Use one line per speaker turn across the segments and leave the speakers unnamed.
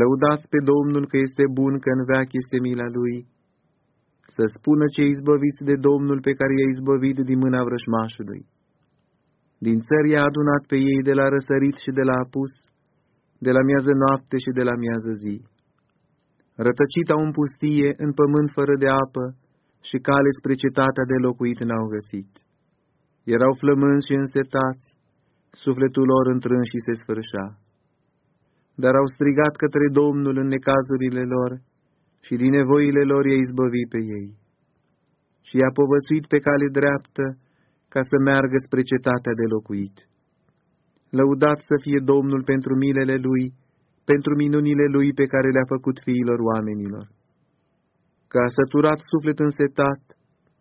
Lăudați pe Domnul că este bun, că în veac este mila Lui. Să spună cei izbăviți de Domnul pe care i-a izbăvit din mâna vrășmașului. Din țări i-a adunat pe ei de la răsărit și de la apus, de la miază noapte și de la miază zi. Rătăcit au în pustie, în pământ fără de apă, și cale spre cetatea de locuit n-au găsit. Erau flămânzi și însetați, sufletul lor întrâns și se sfârșea. Dar au strigat către Domnul în necazurile lor și din nevoile lor i-a izbăvit pe ei. Și i-a povățuit pe cale dreaptă ca să meargă spre cetatea de locuit. Lăudat să fie Domnul pentru milele Lui, pentru minunile Lui pe care le-a făcut fiilor oamenilor. Că a săturat suflet însetat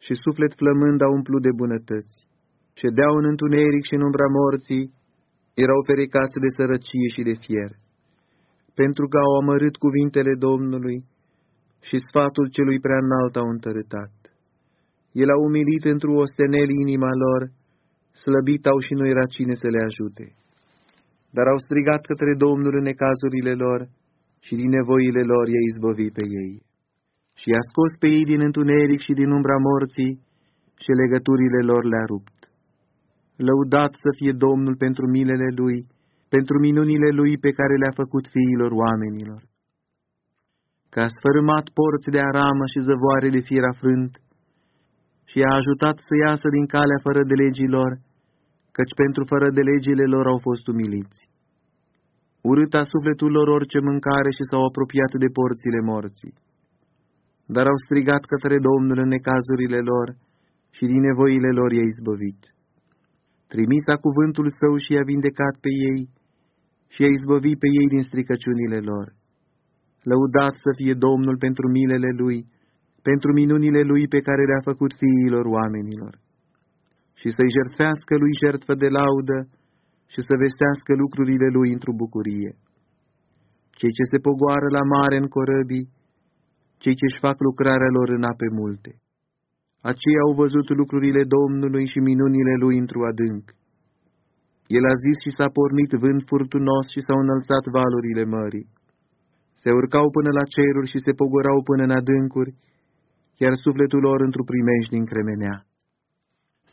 și suflet flămând a umplut de bunătăți ședeau în întuneric și în umbra morții, erau ferecați de sărăcie și de fier, pentru că au amărât cuvintele Domnului și sfatul celui prea înalt au întărâtat. El a umilit într o ostenel inima lor, slăbit au și nu era cine să le ajute. Dar au strigat către Domnul în necazurile lor și din nevoile lor i-a izbăvit pe ei. Și i-a scos pe ei din întuneric și din umbra morții și legăturile lor le-a rupt. Lăudat să fie Domnul pentru milele Lui, pentru minunile Lui pe care le-a făcut fiilor oamenilor. Că a sfărâmat porți de aramă și zăvoare de fier afrânt și a ajutat să iasă din calea fără de legilor, căci pentru fără de legile lor au fost umiliți. Urât a sufletul lor orice mâncare și s-au apropiat de porțile morții. Dar au strigat către Domnul în necazurile lor și din nevoile lor i-a izbăvit trimisa cuvântul său și i-a vindecat pe ei și i-a izbăvit pe ei din stricăciunile lor. Lăudat să fie Domnul pentru milele Lui, pentru minunile Lui pe care le-a făcut fiilor oamenilor. Și să-i jertfească Lui jertfă de laudă și să vestească lucrurile Lui într-o bucurie. Cei ce se pogoară la mare în corăbii, cei ce-și fac lucrarea lor în ape multe. Aceia au văzut lucrurile Domnului și minunile Lui într-o adânc. El a zis și s-a pornit vânt furtunos și s-au înălțat valurile mării. Se urcau până la ceruri și se pogorau până în adâncuri, iar sufletul lor într-o din cremenea.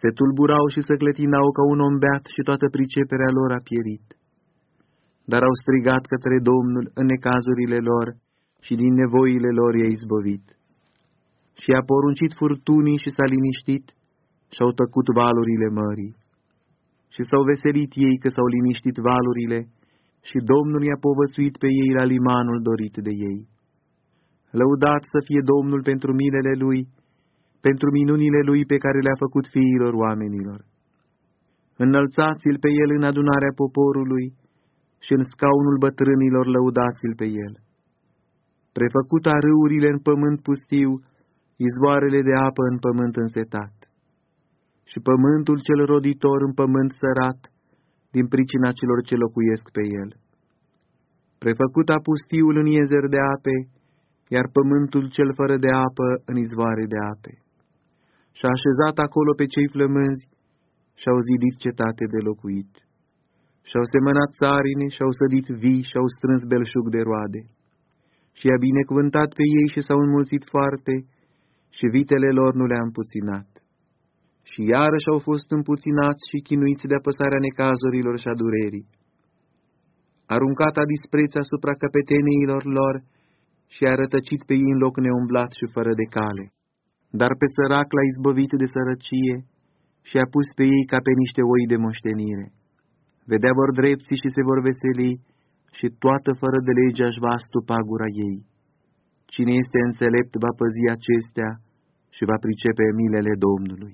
Se tulburau și se clătinau ca un om beat și toată priceperea lor a pierit. Dar au strigat către Domnul în necazurile lor și din nevoile lor i-a izbăvit și a poruncit furtunii și s-a liniștit și-au tăcut valurile mării. Și s-au veselit ei că s-au liniștit valurile și Domnul i-a povățuit pe ei la limanul dorit de ei. Lăudat să fie Domnul pentru milele Lui, pentru minunile Lui pe care le-a făcut fiilor oamenilor. Înălțați-l pe El în adunarea poporului și în scaunul bătrânilor lăudați-l pe El. Prefăcuta râurile în pământ pustiu, izvoarele de apă în pământ însetat și pământul cel roditor în pământ sărat, din pricina celor ce locuiesc pe el. Prefăcut a pustiul în iezer de ape, iar pământul cel fără de apă în izvoare de ape. Și-a așezat acolo pe cei flămânzi și-au zidit cetate de locuit. Și-au semănat țarine, și-au sădit vii, și-au strâns belșug de roade. Și a binecuvântat pe ei și s-au înmulțit foarte, și vitele lor nu le-a împuținat. Și iarăși au fost împuținați și chinuiți de apăsarea necazurilor și a durerii. Aruncat a dispreț asupra căpeteniilor lor și a rătăcit pe ei în loc neumblat și fără de cale. Dar pe sărac l-a izbăvit de sărăcie și a pus pe ei ca pe niște oi de moștenire. Vedea vor drepții și se vor veseli și toată fără de lege aș va stupa gura ei. Cine este înțelept va păzi acestea și va pricepe milele Domnului.